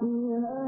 فيها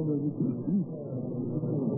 nome de Jesus.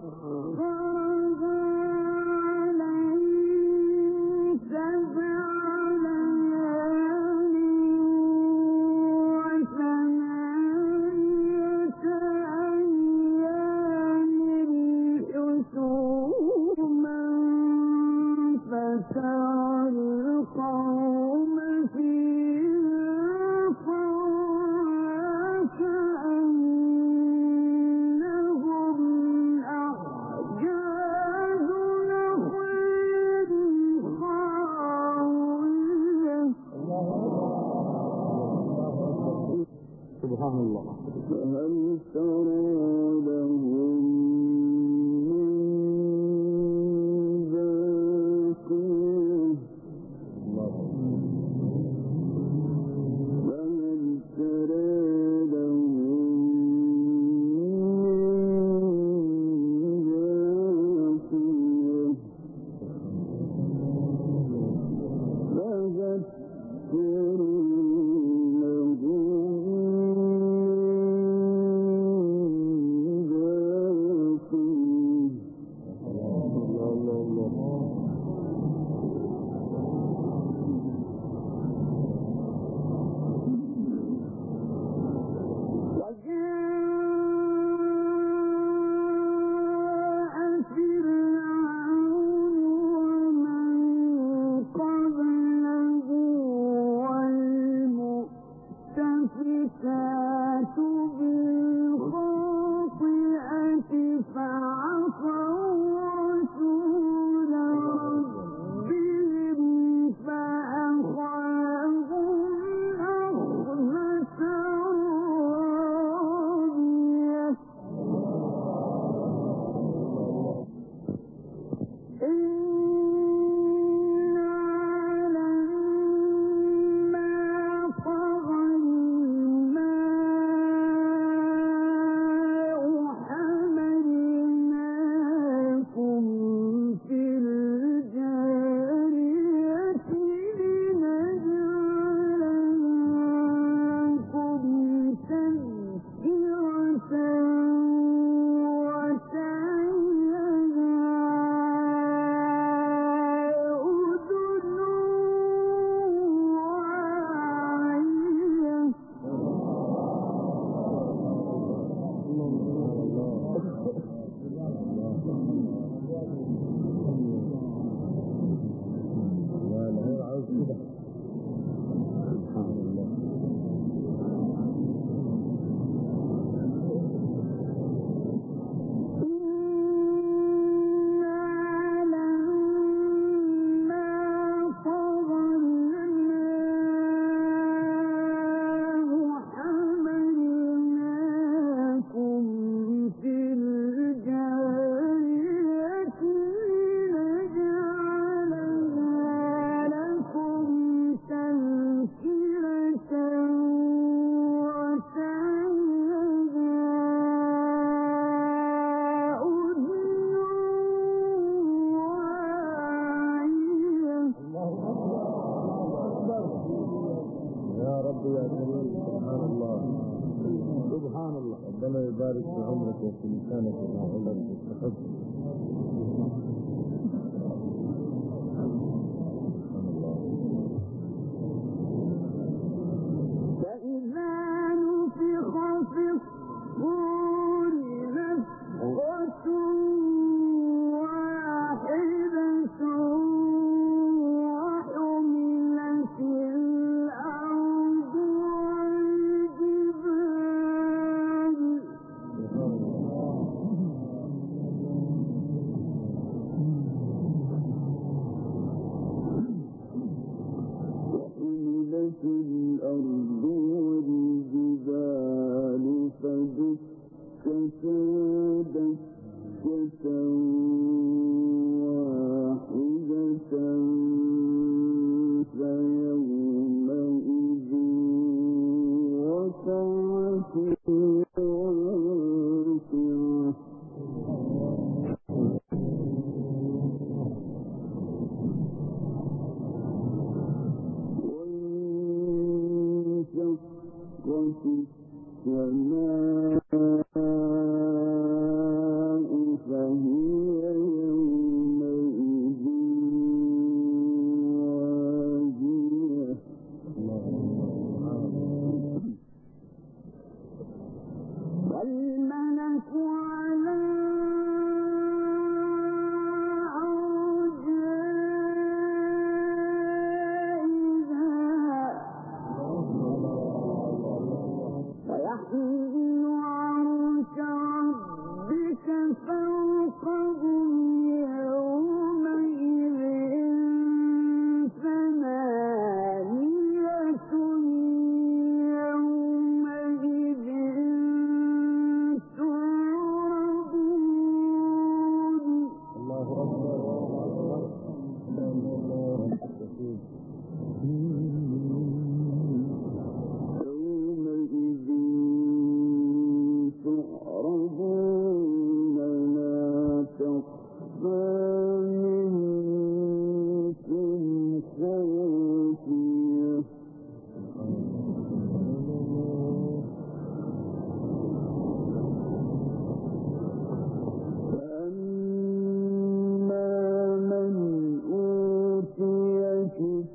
Oh.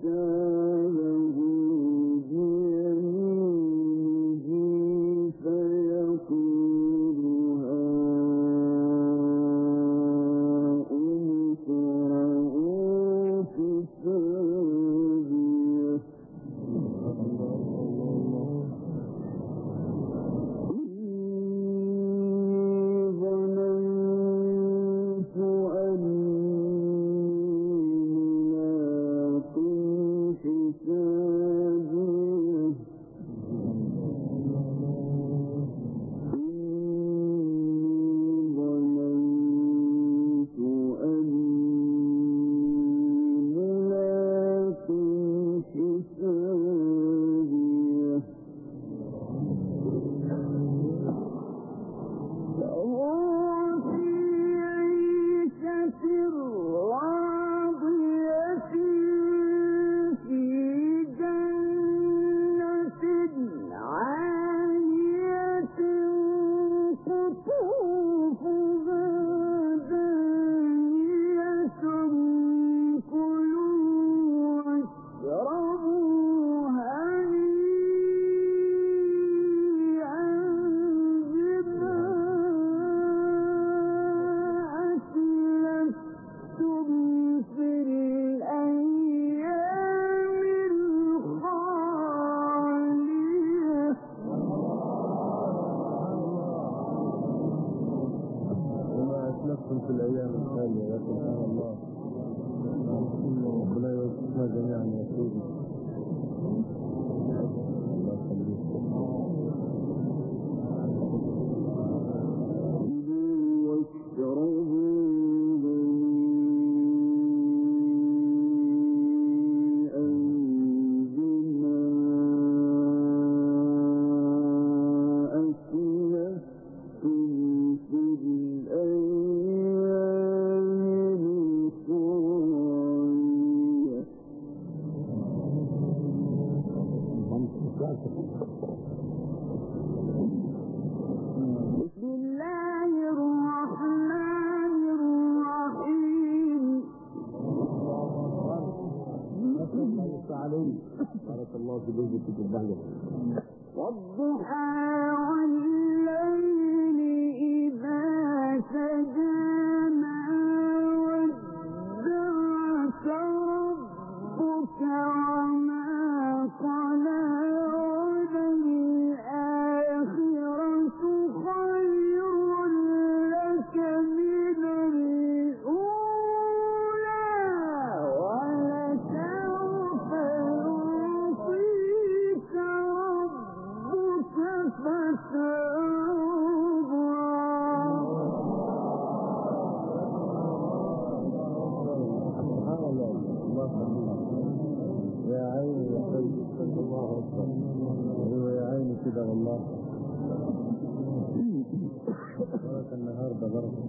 no بالأيام يا عيني يا حي الله أكبر. أيوه يا عيني كده والله. بركه النهارده بركه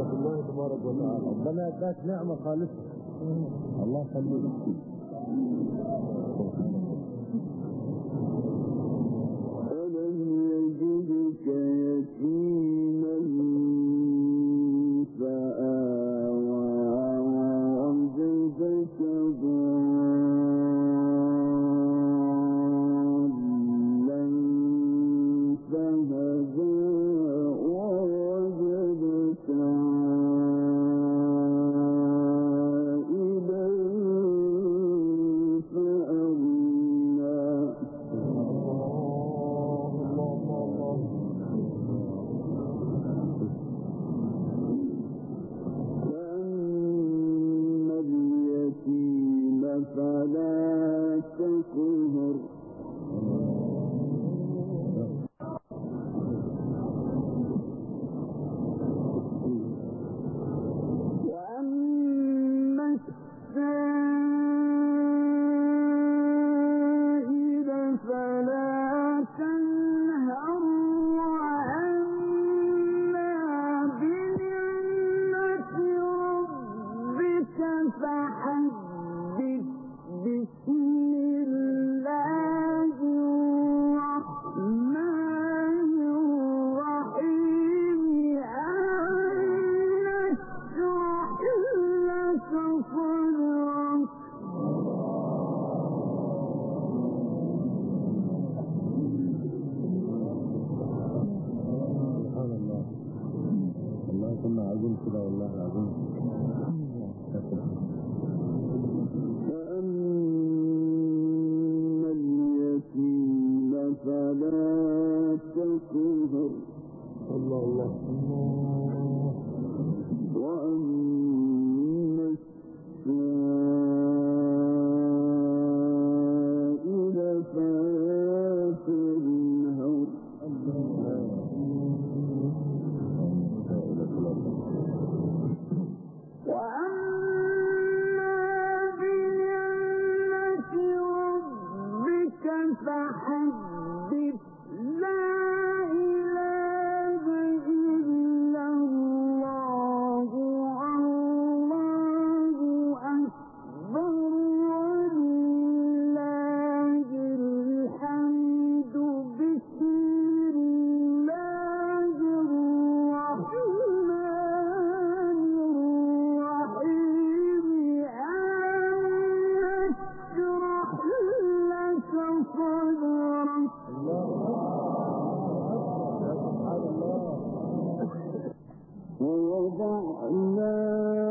الله تبارك وتعالى. ربنا ذات نعمة خالصة. الله خليك تكفر ولا تكفر الله الله. وأما وضعنا